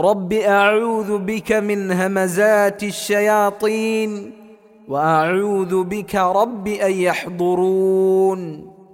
رب اعوذ بك من همزات الشياطين واعوذ بك رب ان يحضرون